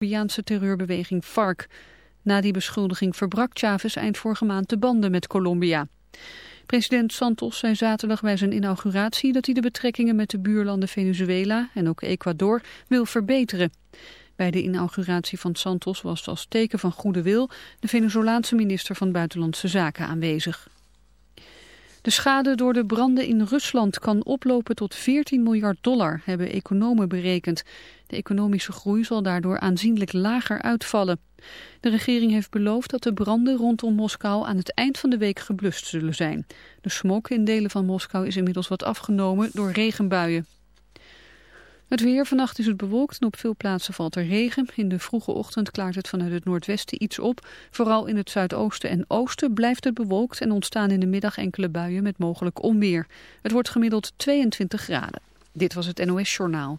Colombiaanse terreurbeweging FARC. Na die beschuldiging verbrak Chavez eind vorige maand de banden met Colombia. President Santos zei zaterdag bij zijn inauguratie dat hij de betrekkingen met de buurlanden Venezuela en ook Ecuador wil verbeteren. Bij de inauguratie van Santos was als teken van goede wil de Venezolaanse minister van Buitenlandse Zaken aanwezig. De schade door de branden in Rusland kan oplopen tot 14 miljard dollar, hebben economen berekend. De economische groei zal daardoor aanzienlijk lager uitvallen. De regering heeft beloofd dat de branden rondom Moskou aan het eind van de week geblust zullen zijn. De smok in delen van Moskou is inmiddels wat afgenomen door regenbuien. Het weer, vannacht is het bewolkt en op veel plaatsen valt er regen. In de vroege ochtend klaart het vanuit het noordwesten iets op. Vooral in het zuidoosten en oosten blijft het bewolkt en ontstaan in de middag enkele buien met mogelijk onweer. Het wordt gemiddeld 22 graden. Dit was het NOS Journaal.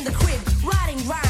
in the crib, riding round.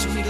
Show me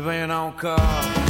Vem eu não corro.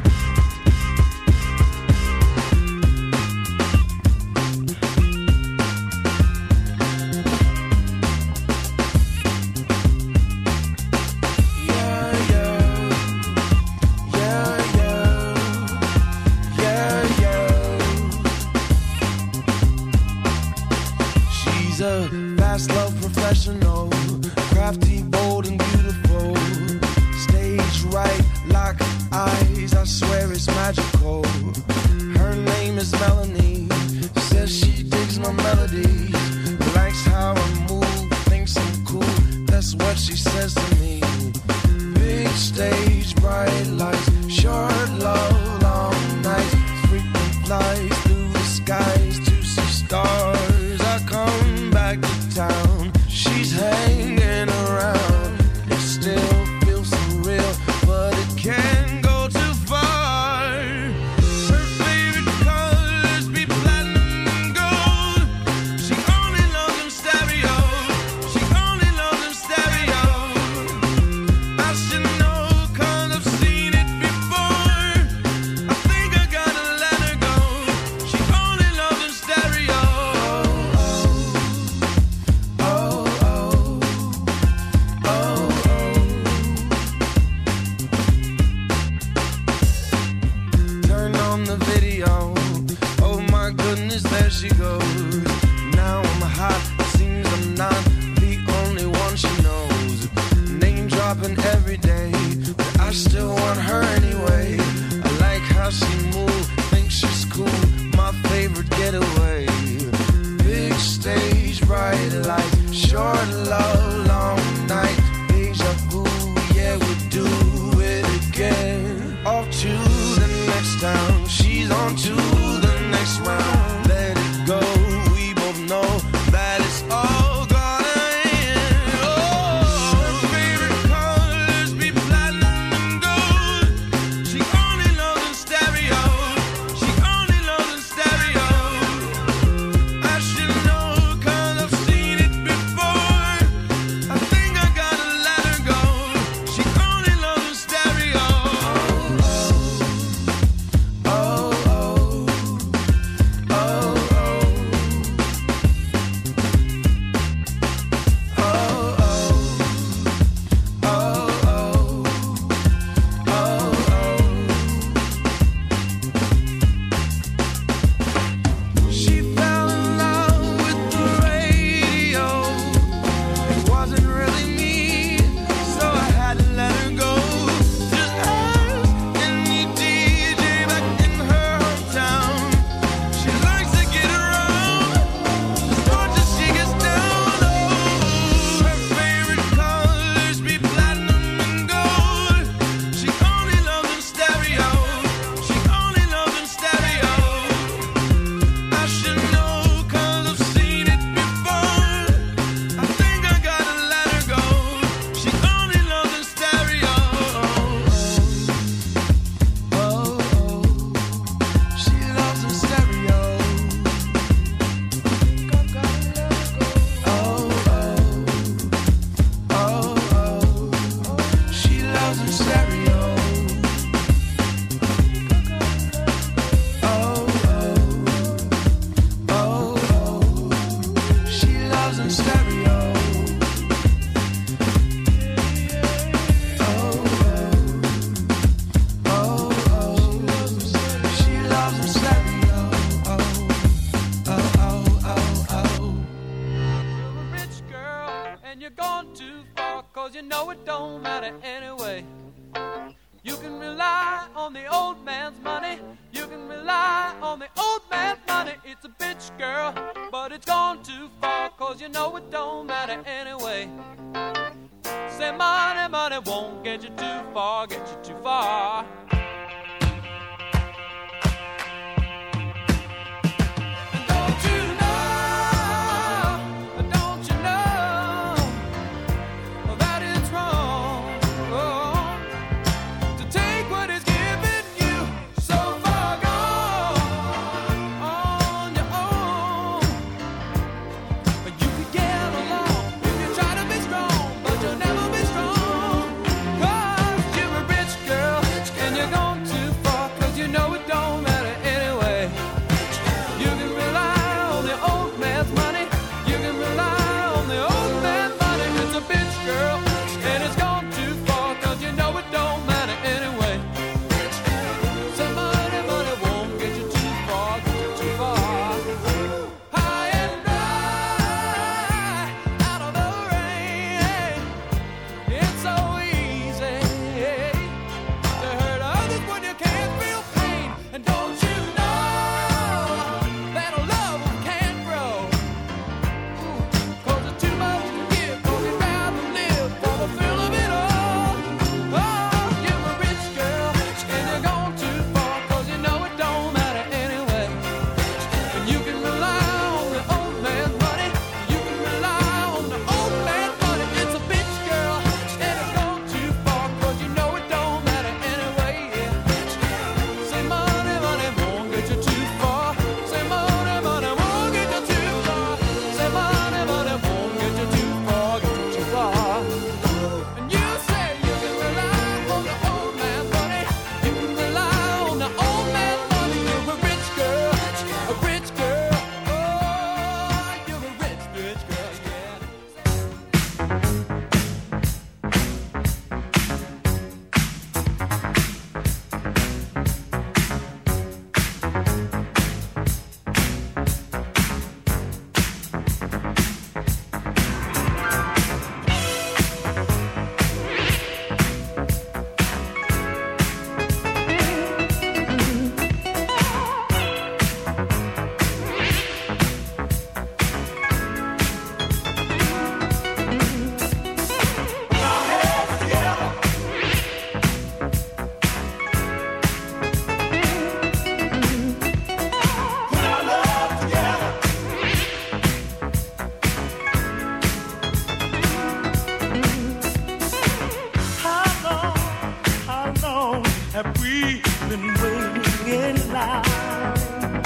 have been waiting in line?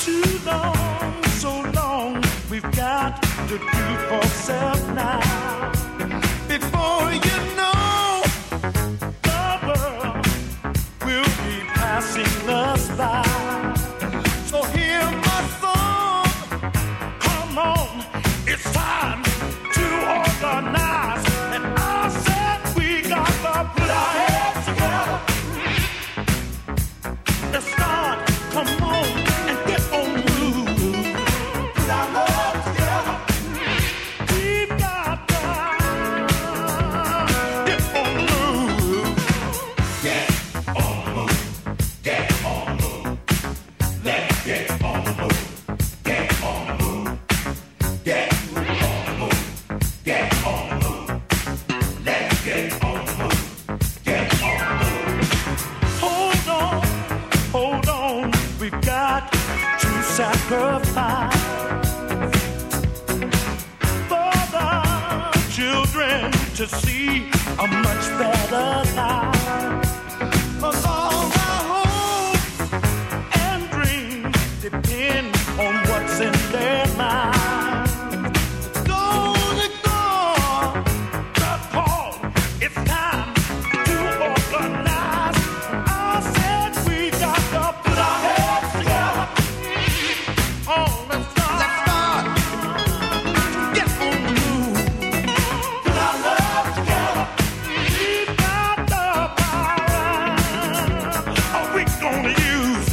Too long, so long, we've got to do for self now.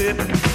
sip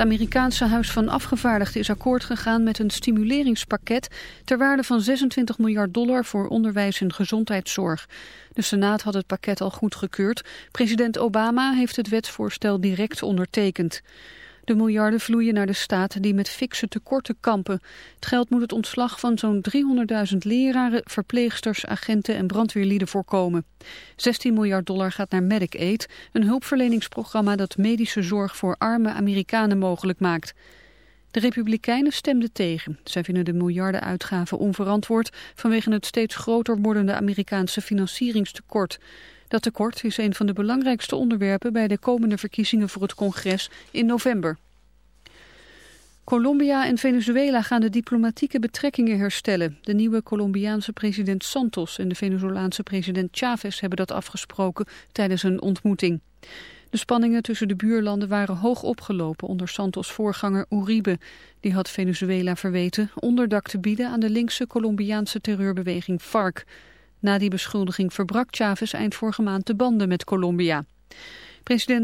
Het Amerikaanse Huis van Afgevaardigden is akkoord gegaan met een stimuleringspakket ter waarde van 26 miljard dollar voor onderwijs en gezondheidszorg. De Senaat had het pakket al goedgekeurd. President Obama heeft het wetsvoorstel direct ondertekend. De miljarden vloeien naar de staat die met fikse tekorten kampen. Het geld moet het ontslag van zo'n 300.000 leraren, verpleegsters, agenten en brandweerlieden voorkomen. 16 miljard dollar gaat naar Medicaid, een hulpverleningsprogramma dat medische zorg voor arme Amerikanen mogelijk maakt. De Republikeinen stemden tegen. Zij vinden de miljardenuitgaven onverantwoord vanwege het steeds groter wordende Amerikaanse financieringstekort. Dat tekort is een van de belangrijkste onderwerpen bij de komende verkiezingen voor het congres in november. Colombia en Venezuela gaan de diplomatieke betrekkingen herstellen. De nieuwe Colombiaanse president Santos en de Venezolaanse president Chavez hebben dat afgesproken tijdens een ontmoeting. De spanningen tussen de buurlanden waren hoog opgelopen onder Santos' voorganger Uribe. Die had Venezuela verweten onderdak te bieden aan de linkse Colombiaanse terreurbeweging FARC. Na die beschuldiging verbrak Chavez eind vorige maand de banden met Colombia. President